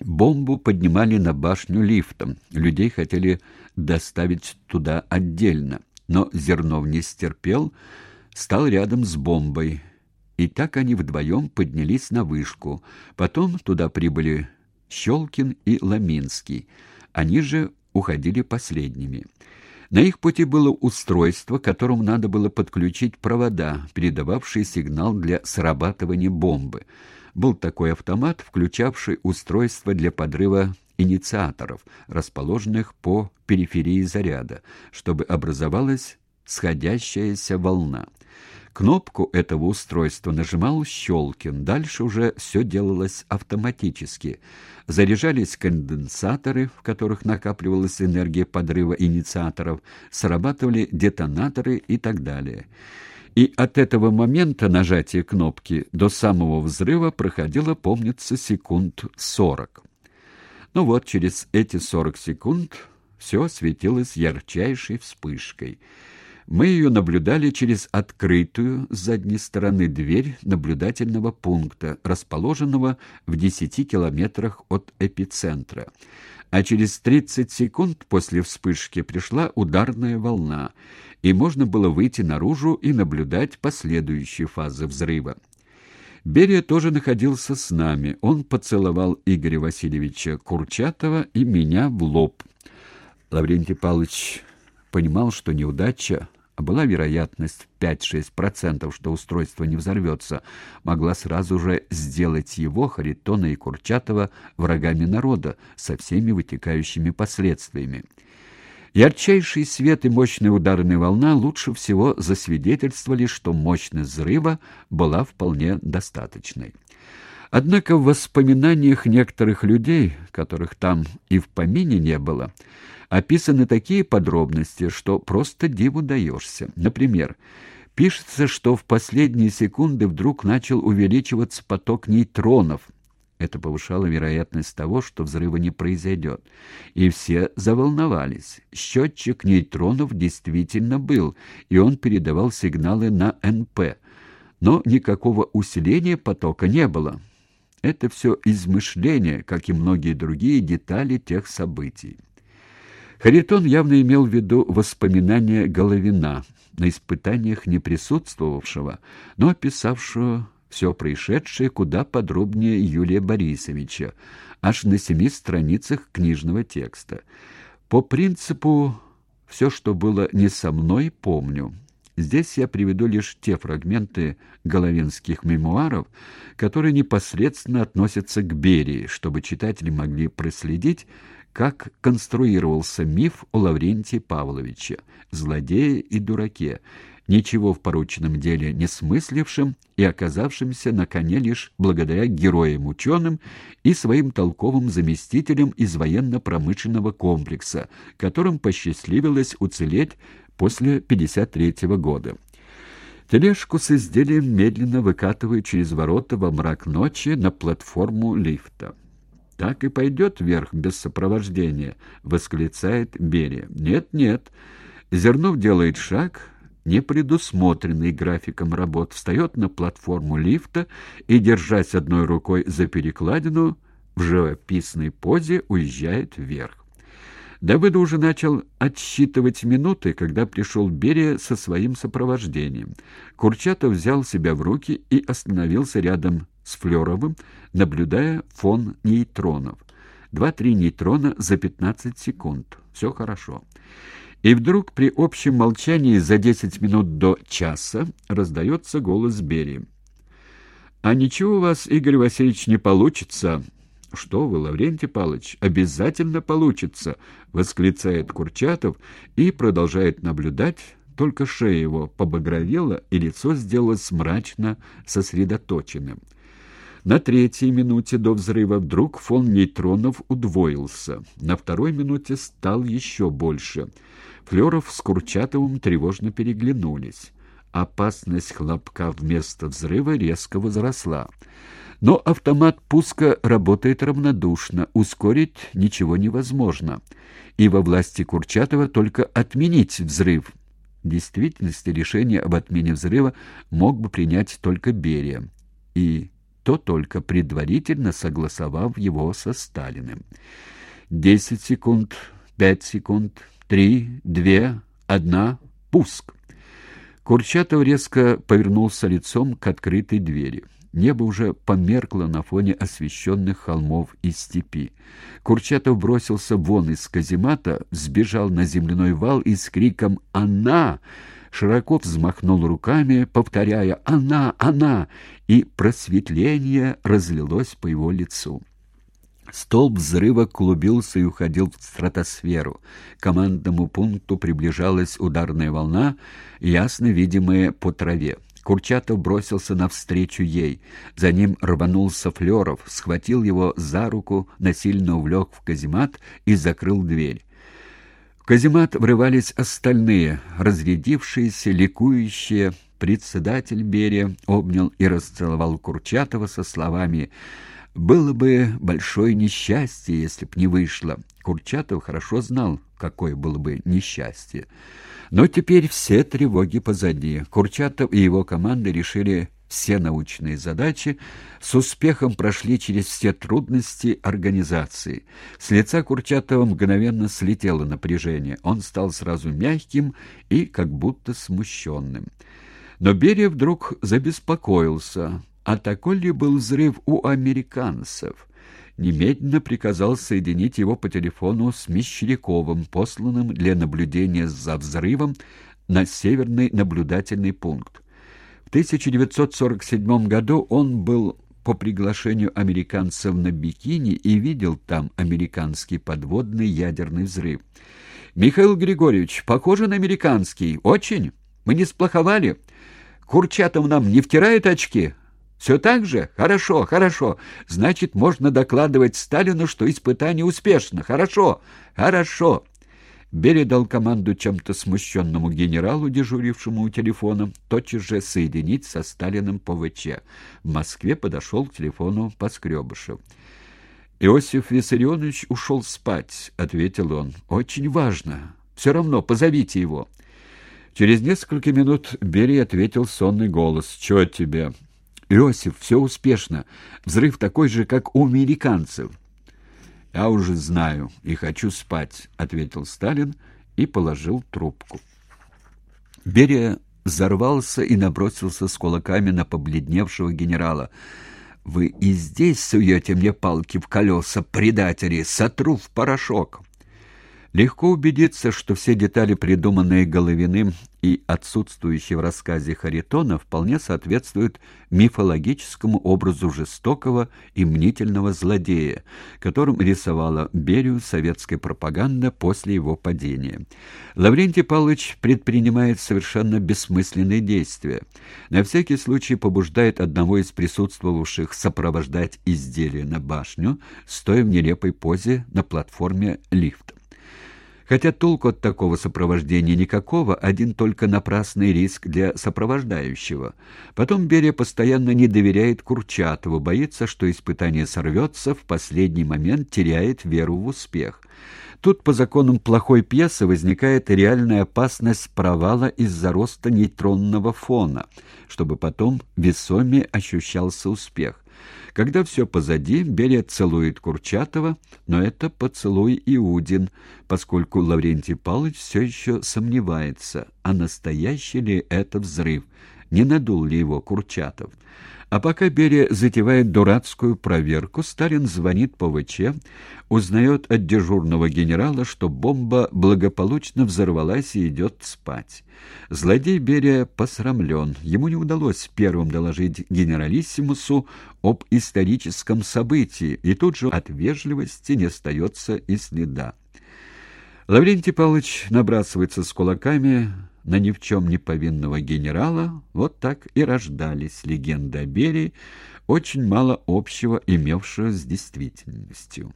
Бомбу поднимали на башню лифтом. Людей хотели доставить туда отдельно. Но Зернов не стерпел, стал рядом с бомбой. И так они вдвоем поднялись на вышку. Потом туда прибыли Щелкин и Ламинский. Они же уходили последними. На их пути было устройство, к которому надо было подключить провода, передававшие сигнал для срабатывания бомбы. Был такой автомат, включавший устройство для подрыва инициаторов, расположенных по периферии заряда, чтобы образовалась сходящаяся волна. Кнопку этого устройства нажимал Щелкин. Дальше уже все делалось автоматически. Заряжались конденсаторы, в которых накапливалась энергия подрыва инициаторов, срабатывали детонаторы и так далее. И от этого момента нажатия кнопки до самого взрыва проходило, помнится, секунд сорок. Ну вот, через эти сорок секунд все светилось ярчайшей вспышкой — мы ее наблюдали через открытую с задней стороны дверь наблюдательного пункта, расположенного в 10 километрах от эпицентра. А через 30 секунд после вспышки пришла ударная волна, и можно было выйти наружу и наблюдать последующие фазы взрыва. Берия тоже находился с нами. Он поцеловал Игоря Васильевича Курчатова и меня в лоб. Лаврентий Павлович понимал, что неудача а была вероятность 5-6%, что устройство не взорвется, могла сразу же сделать его, Харитона и Курчатова, врагами народа со всеми вытекающими последствиями. Ярчайший свет и мощная ударная волна лучше всего засвидетельствовали, что мощность взрыва была вполне достаточной. Однако в воспоминаниях некоторых людей, которых там и в помине не было, описаны такие подробности, что просто диву даешься. Например, пишется, что в последние секунды вдруг начал увеличиваться поток нейтронов. Это повышало вероятность того, что взрыва не произойдет. И все заволновались. Счетчик нейтронов действительно был, и он передавал сигналы на НП. Но никакого усиления потока не было. Это все измышления, как и многие другие детали тех событий. Харитон явно имел в виду воспоминания Головина, на испытаниях не присутствовавшего, но описавшего все происшедшее куда подробнее Юлия Борисовича, аж на семи страницах книжного текста. По принципу «все, что было не со мной, помню». Здесь я приведу лишь те фрагменты головинских мемуаров, которые непосредственно относятся к Берии, чтобы читатели могли проследить, как конструировался миф о Лаврентии Павловиче, злодее и дураке, ничего в порученном деле не смыслившим и оказавшимся на коне лишь благодаря героям-ученым и своим толковым заместителям из военно-промышленного комплекса, которым посчастливилось уцелеть после 53 -го года. Тележку с изделием медленно выкатывают через ворота во мрак ночи на платформу лифта. «Так и пойдет вверх без сопровождения», — восклицает Берия. «Нет, нет». Зернов делает шаг, не предусмотренный графиком работ, встает на платформу лифта и, держась одной рукой за перекладину, в живописной позе уезжает вверх. Давыда уже начал отсчитывать минуты, когда пришел Берия со своим сопровождением. Курчатов взял себя в руки и остановился рядом с Флеровым, наблюдая фон нейтронов. Два-три нейтрона за 15 секунд. Все хорошо. И вдруг при общем молчании за 10 минут до часа раздается голос Берии. «А ничего у вас, Игорь Васильевич, не получится. «Что вы, Лаврентий Павлович, обязательно получится!» — восклицает Курчатов и продолжает наблюдать, только шея его побагровела, и лицо сделалось мрачно сосредоточенным. На третьей минуте до взрыва вдруг фон нейтронов удвоился. На второй минуте стал еще больше. Флеров с Курчатовым тревожно переглянулись. Опасность хлопка вместо взрыва резко возросла. Но автомат пуска работает равнодушно, ускорить ничего невозможно. И во власти Курчатова только отменить взрыв. В действительности решение об отмене взрыва мог бы принять только Берия. И кто только, предварительно согласовав его со Сталиным. Десять секунд, пять секунд, три, две, одна, пуск. Курчатов резко повернулся лицом к открытой двери. Небо уже померкло на фоне освещенных холмов и степи. Курчатов бросился вон из каземата, сбежал на земляной вал и с криком «Она!» широко взмахнул руками, повторяя «Она! Она!» и просветление разлилось по его лицу. Столб взрыва клубился и уходил в стратосферу. К командному пункту приближалась ударная волна, ясно видимая по траве. Курчатов бросился навстречу ей. За ним рванулся Флеров, схватил его за руку, насильно увлек в каземат и закрыл дверь. В каземат врывались остальные, разрядившиеся, ликующие. Председатель Берия обнял и расцеловал Курчатова со словами «Было бы большое несчастье, если б не вышло». Курчатов хорошо знал, какое было бы несчастье. Но теперь все тревоги позади. Курчатов и его команда решили все научные задачи, с успехом прошли через все трудности организации. С лица Курчатова мгновенно слетело напряжение. Он стал сразу мягким и как будто смущенным. Но Берия вдруг забеспокоился. А такой ли был взрыв у американцев? немедленно приказал соединить его по телефону с Мещеряковым, посланным для наблюдения за взрывом на Северный наблюдательный пункт. В 1947 году он был по приглашению американцев на Бикини и видел там американский подводный ядерный взрыв. «Михаил Григорьевич, похоже на американский. Очень. Мы не сплоховали. Курчатов нам не втирает очки?» Все так же? Хорошо, хорошо. Значит, можно докладывать Сталину, что испытание успешно. Хорошо, хорошо. Берия дал команду чем-то смущенному генералу, дежурившему у телефона, тотчас же соединить со Сталиным ВЧ. В Москве подошел к телефону Поскребышев. «Иосиф Виссарионович ушел спать», — ответил он. «Очень важно. Все равно позовите его». Через несколько минут Берия ответил сонный голос. «Чего тебе?» Иосиф, все успешно. Взрыв такой же, как у американцев. Я уже знаю и хочу спать, ответил Сталин и положил трубку. Берия взорвался и набросился с кулаками на побледневшего генерала. Вы и здесь суете мне палки в колеса, предатели, сотру в порошок. Легко убедиться, что все детали, придуманные Головиным и отсутствующие в рассказе Харитона, вполне соответствуют мифологическому образу жестокого и мнительного злодея, которым рисовала Берию советская пропаганда после его падения. Лаврентий Павлович предпринимает совершенно бессмысленные действия. На всякий случай побуждает одного из присутствовавших сопровождать изделие на башню, стоя в нелепой позе на платформе лифта. Хотя толку от такого сопровождения никакого, один только напрасный риск для сопровождающего. Потом Берия постоянно не доверяет Курчатову, боится, что испытание сорвется, в последний момент теряет веру в успех. Тут по законам плохой пьесы возникает реальная опасность провала из-за роста нейтронного фона, чтобы потом весомее ощущался успех. Когда все позади, Берия целует Курчатова, но это поцелуй Иудин, поскольку Лаврентий Павлович все еще сомневается, а настоящий ли это взрыв, не надул ли его Курчатов. А пока Берия затевает дурацкую проверку, Сталин звонит по ВЧ, узнает от дежурного генерала, что бомба благополучно взорвалась и идет спать. Злодей Берия посрамлен. Ему не удалось первым доложить генералиссимусу об историческом событии, и тут же от вежливости не остается и следа. Лаврентий Павлович набрасывается с кулаками на ни в чем не повинного генерала, вот так и рождались легенды о Берии, очень мало общего имевшего с действительностью.